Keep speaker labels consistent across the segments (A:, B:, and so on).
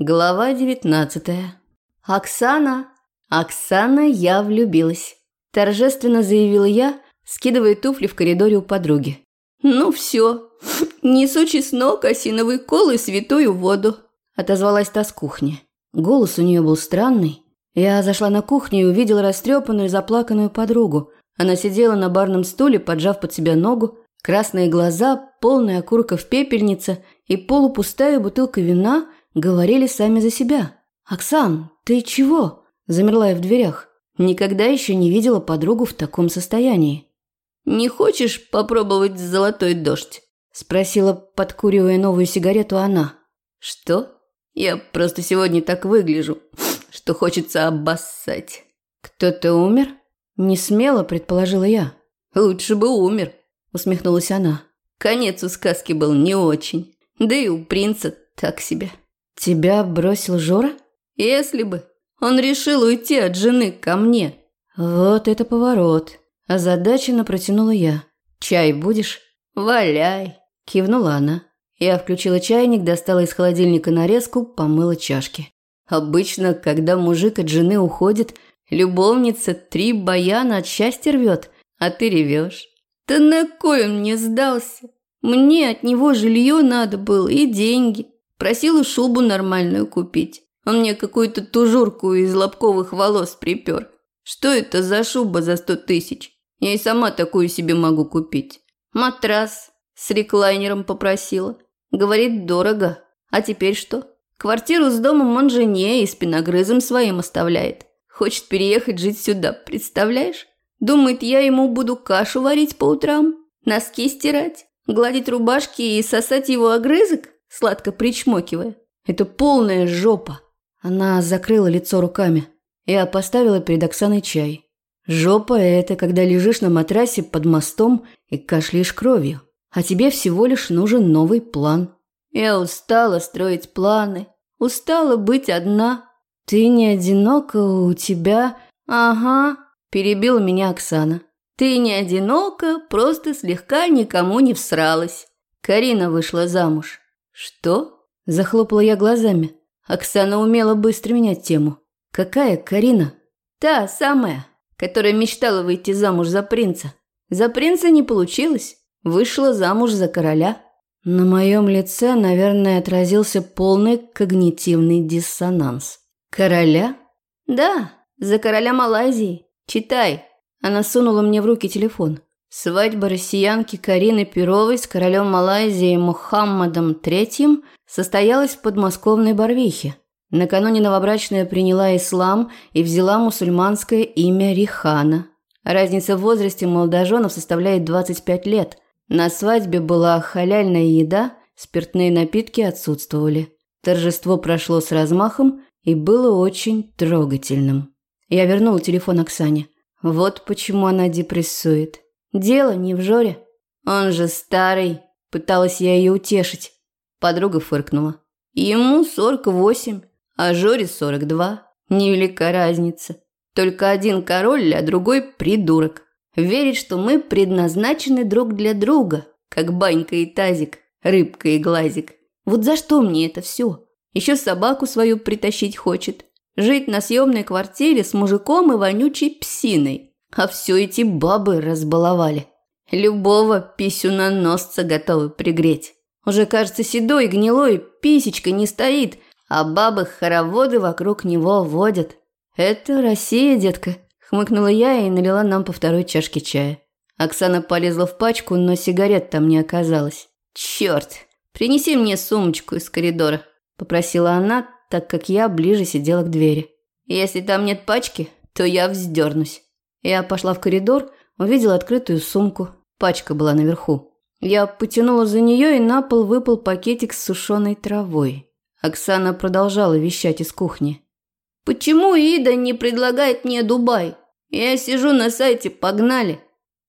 A: Глава девятнадцатая. Оксана, Оксана, я влюбилась. Торжественно заявила я, скидывая туфли в коридоре у подруги. Ну все, несу чеснок, осиновый кол и святую воду. Отозвалась та с кухни. Голос у нее был странный. Я зашла на кухню и увидела растрепанную и заплаканную подругу. Она сидела на барном стуле, поджав под себя ногу, красные глаза, полная окурка в пепельнице и полупустая бутылка вина говорили сами за себя. «Оксан, ты чего?» – замерла я в дверях. Никогда еще не видела подругу в таком состоянии. «Не хочешь попробовать золотой дождь?» – спросила, подкуривая новую сигарету она. «Что? Я просто сегодня так выгляжу, что хочется обоссать». «Кто-то умер?» – не смело предположила я. «Лучше бы умер», – усмехнулась она. Конец у сказки был не очень. Да и у принца так себе. Тебя бросил Жора? Если бы. Он решил уйти от жены ко мне. Вот это поворот. Озадаченно протянула я. Чай будешь? Валяй. Кивнула она. Я включила чайник, достала из холодильника нарезку, помыла чашки. Обычно, когда мужик от жены уходит, любовница три баяна от счастья рвет, а ты ревешь. Да на кой он мне сдался? Мне от него жилье надо было и деньги. Просила шубу нормальную купить. Он мне какую-то тужурку из лобковых волос припер. Что это за шуба за сто тысяч? Я и сама такую себе могу купить. Матрас с реклайнером попросила. Говорит, дорого. А теперь что? Квартиру с домом он жене и спиногрызом своим оставляет. Хочет переехать жить сюда, представляешь? Думает, я ему буду кашу варить по утрам, носки стирать, гладить рубашки и сосать его огрызок? Сладко причмокивая. «Это полная жопа!» Она закрыла лицо руками. Я поставила перед Оксаной чай. Жопа – это когда лежишь на матрасе под мостом и кашляешь кровью. А тебе всего лишь нужен новый план. Я устала строить планы. Устала быть одна. Ты не одинока, у тебя... Ага, перебила меня Оксана. Ты не одинока, просто слегка никому не всралась. Карина вышла замуж. «Что?» – захлопала я глазами. Оксана умела быстро менять тему. «Какая Карина?» «Та самая, которая мечтала выйти замуж за принца. За принца не получилось. Вышла замуж за короля». На моем лице, наверное, отразился полный когнитивный диссонанс. «Короля?» «Да, за короля Малайзии. Читай». Она сунула мне в руки телефон. Свадьба россиянки Карины Перовой с королем Малайзии Мухаммадом III состоялась в подмосковной Барвихе. Накануне новобрачная приняла ислам и взяла мусульманское имя Рихана. Разница в возрасте молодоженов составляет 25 лет. На свадьбе была халяльная еда, спиртные напитки отсутствовали. Торжество прошло с размахом и было очень трогательным. Я вернула телефон Оксане. Вот почему она депрессует. Дело не в Жоре. Он же старый. Пыталась я ее утешить. Подруга фыркнула. Ему 48, а Жоре 42. Невелика разница. Только один король, а другой придурок. Верит, что мы предназначены друг для друга, как банька и тазик, рыбка и глазик. Вот за что мне это все? Еще собаку свою притащить хочет. Жить на съемной квартире с мужиком и вонючей псиной. А все эти бабы разбаловали. Любого писюноносца готовы пригреть. Уже, кажется, седой, гнилой, писечка не стоит, а бабы-хороводы вокруг него водят. Это Россия, детка, хмыкнула я и налила нам по второй чашке чая. Оксана полезла в пачку, но сигарет там не оказалось. Черт! Принеси мне сумочку из коридора, попросила она, так как я ближе сидела к двери. Если там нет пачки, то я вздернусь. Я пошла в коридор, увидела открытую сумку. Пачка была наверху. Я потянула за нее, и на пол выпал пакетик с сушеной травой. Оксана продолжала вещать из кухни. «Почему Ида не предлагает мне Дубай? Я сижу на сайте «Погнали».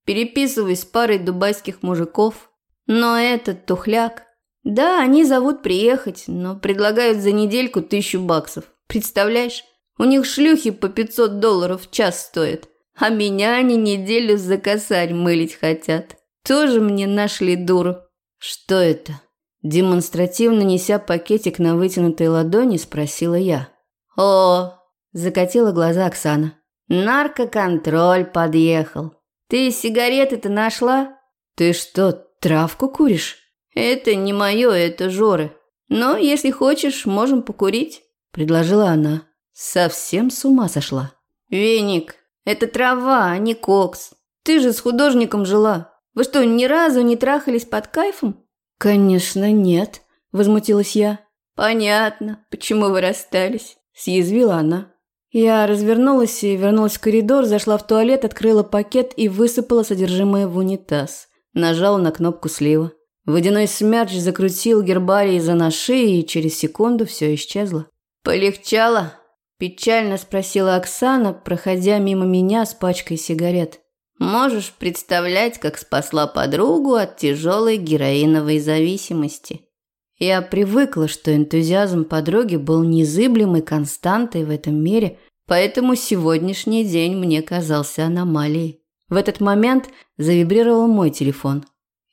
A: Переписываюсь с парой дубайских мужиков. Но этот тухляк... Да, они зовут приехать, но предлагают за недельку тысячу баксов. Представляешь? У них шлюхи по 500 долларов в час стоят. А меня они неделю за косарь мылить хотят. Тоже мне нашли дуру. Что это? Демонстративно неся пакетик на вытянутой ладони, спросила я. «О!» – закатила глаза Оксана. «Наркоконтроль подъехал. Ты сигареты-то нашла?» «Ты что, травку куришь?» «Это не мое, это Жоры. Но если хочешь, можем покурить», – предложила она. Совсем с ума сошла. «Веник, это трава, а не кокс. Ты же с художником жила. Вы что, ни разу не трахались под кайфом?» «Конечно, нет», – возмутилась я. «Понятно, почему вы расстались», – съязвила она. Я развернулась и вернулась в коридор, зашла в туалет, открыла пакет и высыпала содержимое в унитаз. Нажала на кнопку слива. Водяной смерч закрутил гербарий за на шее, и через секунду все исчезло. «Полегчало?» – печально спросила Оксана, проходя мимо меня с пачкой сигарет. «Можешь представлять, как спасла подругу от тяжелой героиновой зависимости?» Я привыкла, что энтузиазм подруги был незыблемой константой в этом мире, поэтому сегодняшний день мне казался аномалией. В этот момент завибрировал мой телефон.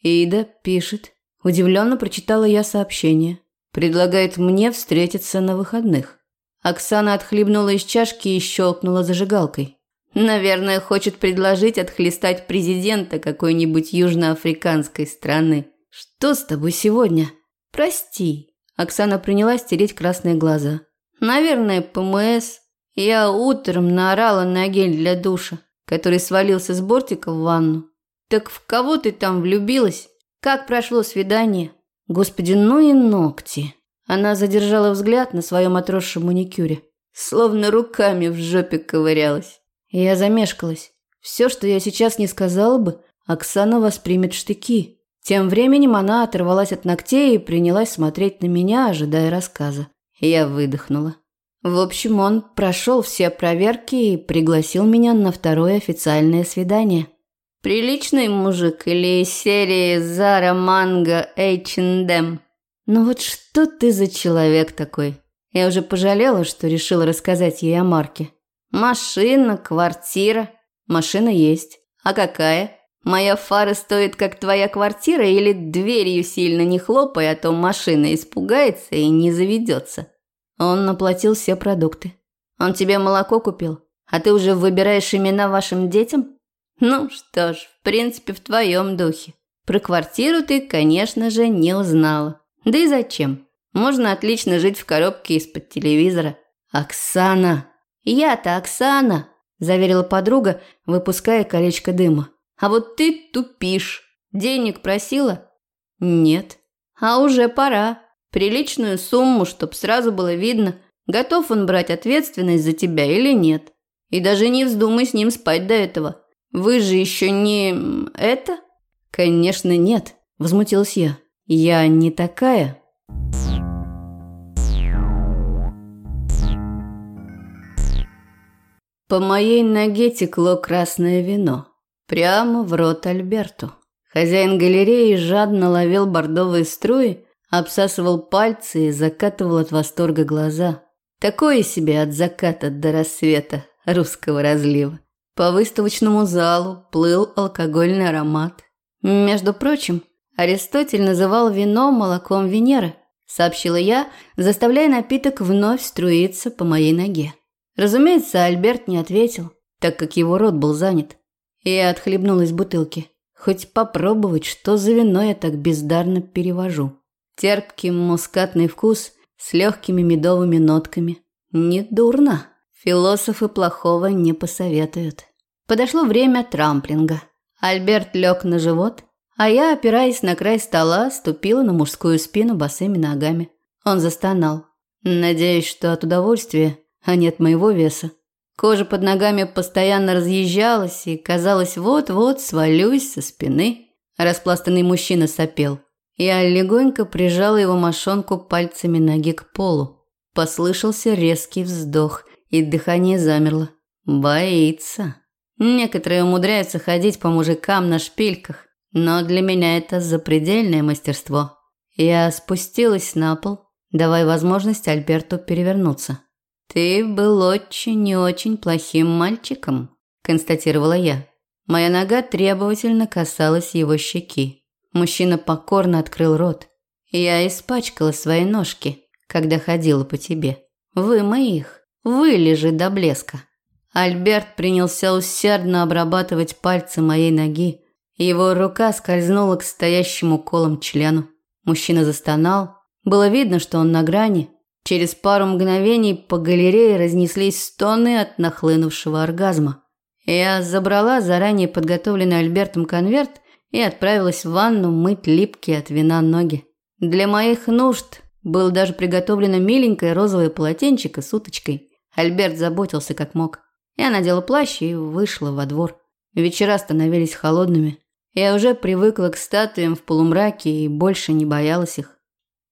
A: Ида пишет. Удивленно прочитала я сообщение. Предлагает мне встретиться на выходных. Оксана отхлебнула из чашки и щелкнула зажигалкой. Наверное, хочет предложить отхлестать президента какой-нибудь южноафриканской страны. Что с тобой сегодня? «Прости». Оксана принялась тереть красные глаза. «Наверное, ПМС. Я утром наорала на гель для душа, который свалился с бортика в ванну. Так в кого ты там влюбилась? Как прошло свидание? Господи, ну и ногти». Она задержала взгляд на своем отросшем маникюре, словно руками в жопе ковырялась. Я замешкалась. Все, что я сейчас не сказала бы, Оксана воспримет штыки. Тем временем она оторвалась от ногтей и принялась смотреть на меня, ожидая рассказа. Я выдохнула. В общем, он прошел все проверки и пригласил меня на второе официальное свидание. Приличный мужик или серии Зара Манго H&M? Ну вот что ты за человек такой? Я уже пожалела, что решила рассказать ей о Марке. Машина, квартира. Машина есть. А какая? Моя фара стоит, как твоя квартира, или дверью сильно не хлопай, а то машина испугается и не заведется. Он наплатил все продукты. Он тебе молоко купил, а ты уже выбираешь имена вашим детям? Ну что ж, в принципе, в твоем духе. Про квартиру ты, конечно же, не узнала. Да и зачем? Можно отлично жить в коробке из-под телевизора. Оксана! Я-то Оксана! Заверила подруга, выпуская колечко дыма. А вот ты тупишь. Денег просила? Нет. А уже пора. Приличную сумму, чтоб сразу было видно, готов он брать ответственность за тебя или нет. И даже не вздумай с ним спать до этого. Вы же еще не... это? Конечно, нет, возмутилась я. Я не такая. По моей ноге текло красное вино. Прямо в рот Альберту. Хозяин галереи жадно ловил бордовые струи, обсасывал пальцы и закатывал от восторга глаза. Такое себе от заката до рассвета русского разлива. По выставочному залу плыл алкогольный аромат. Между прочим, Аристотель называл вино молоком Венеры, сообщила я, заставляя напиток вновь струиться по моей ноге. Разумеется, Альберт не ответил, так как его рот был занят. Я отхлебнул из бутылки. Хоть попробовать, что за вино я так бездарно перевожу. Терпкий мускатный вкус с легкими медовыми нотками. Не дурно. Философы плохого не посоветуют. Подошло время трамплинга. Альберт лег на живот, а я, опираясь на край стола, ступила на мужскую спину босыми ногами. Он застонал. Надеюсь, что от удовольствия, а не от моего веса. Кожа под ногами постоянно разъезжалась, и казалось, вот-вот свалюсь со спины. Распластанный мужчина сопел. Я легонько прижала его мошонку пальцами ноги к полу. Послышался резкий вздох, и дыхание замерло. Боится. Некоторые умудряются ходить по мужикам на шпильках, но для меня это запредельное мастерство. Я спустилась на пол, давая возможность Альберту перевернуться. «Ты был очень и очень плохим мальчиком», – констатировала я. Моя нога требовательно касалась его щеки. Мужчина покорно открыл рот. Я испачкала свои ножки, когда ходила по тебе. Вымой их, вылежи до блеска. Альберт принялся усердно обрабатывать пальцы моей ноги. Его рука скользнула к стоящему колом члену. Мужчина застонал. Было видно, что он на грани. Через пару мгновений по галерее разнеслись стоны от нахлынувшего оргазма. Я забрала заранее подготовленный Альбертом конверт и отправилась в ванну мыть липкие от вина ноги. Для моих нужд было даже приготовлено миленькое розовое полотенчико с уточкой. Альберт заботился как мог. Я надела плащ и вышла во двор. Вечера становились холодными. Я уже привыкла к статуям в полумраке и больше не боялась их.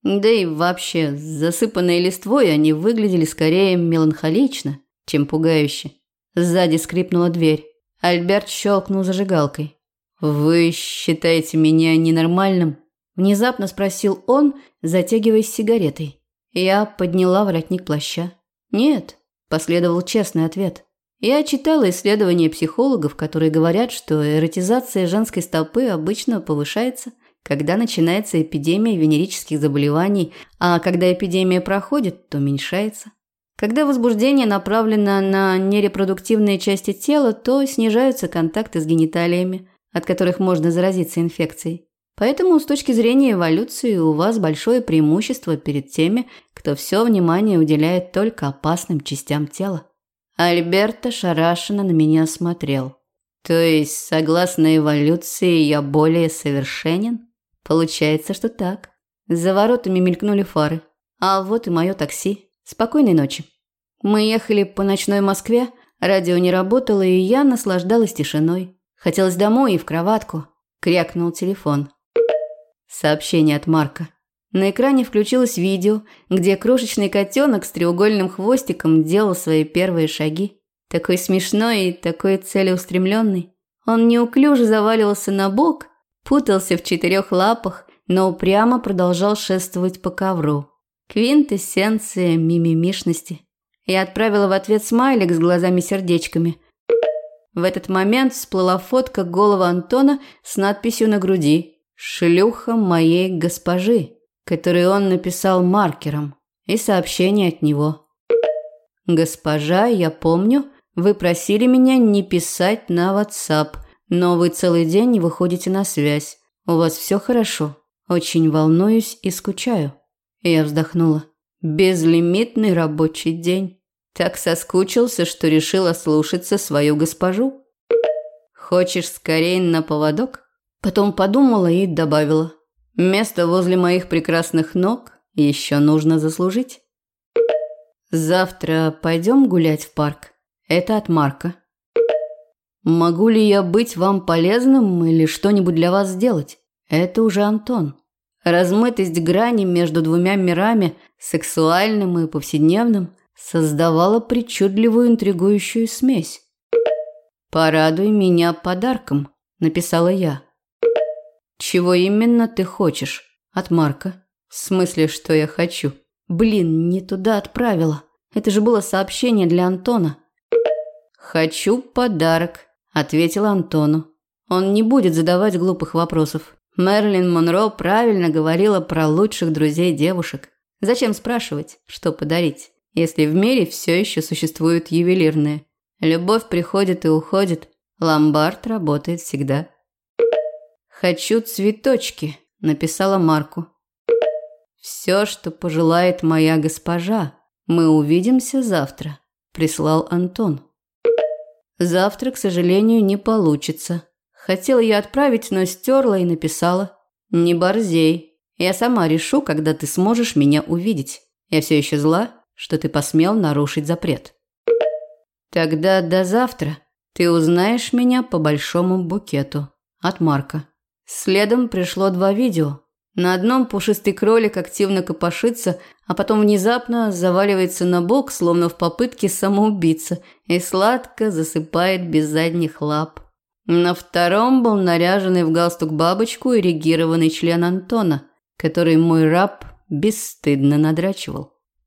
A: Да и вообще, засыпанные листвой они выглядели скорее меланхолично, чем пугающе. Сзади скрипнула дверь. Альберт щелкнул зажигалкой. «Вы считаете меня ненормальным?» Внезапно спросил он, затягиваясь сигаретой. Я подняла воротник плаща. «Нет», – последовал честный ответ. Я читала исследования психологов, которые говорят, что эротизация женской стопы обычно повышается, когда начинается эпидемия венерических заболеваний, а когда эпидемия проходит, то уменьшается. Когда возбуждение направлено на нерепродуктивные части тела, то снижаются контакты с гениталиями, от которых можно заразиться инфекцией. Поэтому с точки зрения эволюции у вас большое преимущество перед теми, кто все внимание уделяет только опасным частям тела. Альберто шарашенно на меня смотрел. То есть, согласно эволюции, я более совершенен? Получается, что так. За воротами мелькнули фары. А вот и мое такси. Спокойной ночи. Мы ехали по ночной Москве, радио не работало, и я наслаждалась тишиной. Хотелось домой и в кроватку. Крякнул телефон. Сообщение от Марка. На экране включилось видео, где крошечный котенок с треугольным хвостиком делал свои первые шаги. Такой смешной и такой целеустремленный. Он неуклюже заваливался на бок, путался в четырех лапах, но упрямо продолжал шествовать по ковру. Квинтэссенция мимимишности. Я отправила в ответ смайлик с глазами-сердечками. В этот момент всплыла фотка голого Антона с надписью на груди «Шлюха моей госпожи» который он написал маркером, и сообщение от него. «Госпожа, я помню, вы просили меня не писать на WhatsApp, но вы целый день не выходите на связь. У вас все хорошо. Очень волнуюсь и скучаю». Я вздохнула. «Безлимитный рабочий день. Так соскучился, что решила слушаться свою госпожу. Хочешь скорее на поводок?» Потом подумала и добавила. Место возле моих прекрасных ног еще нужно заслужить. Завтра пойдем гулять в парк. Это от Марка. Могу ли я быть вам полезным или что-нибудь для вас сделать? Это уже Антон. Размытость грани между двумя мирами, сексуальным и повседневным, создавала причудливую интригующую смесь. «Порадуй меня подарком», – написала я. «Чего именно ты хочешь?» «От Марка». «В смысле, что я хочу?» «Блин, не туда отправила. Это же было сообщение для Антона». «Хочу подарок», – ответила Антону. Он не будет задавать глупых вопросов. Мерлин Монро правильно говорила про лучших друзей девушек. Зачем спрашивать, что подарить, если в мире все еще существуют ювелирные? Любовь приходит и уходит. Ломбард работает всегда. «Хочу цветочки», – написала Марку. «Все, что пожелает моя госпожа. Мы увидимся завтра», – прислал Антон. «Завтра, к сожалению, не получится. Хотела я отправить, но стерла и написала. Не борзей. Я сама решу, когда ты сможешь меня увидеть. Я все еще зла, что ты посмел нарушить запрет». «Тогда до завтра. Ты узнаешь меня по большому букету». От Марка. Следом пришло два видео. На одном пушистый кролик активно копошится, а потом внезапно заваливается на бок, словно в попытке самоубиться, и сладко засыпает без задних лап. На втором был наряженный в галстук бабочку эрегированный член Антона, который мой раб бесстыдно надрачивал.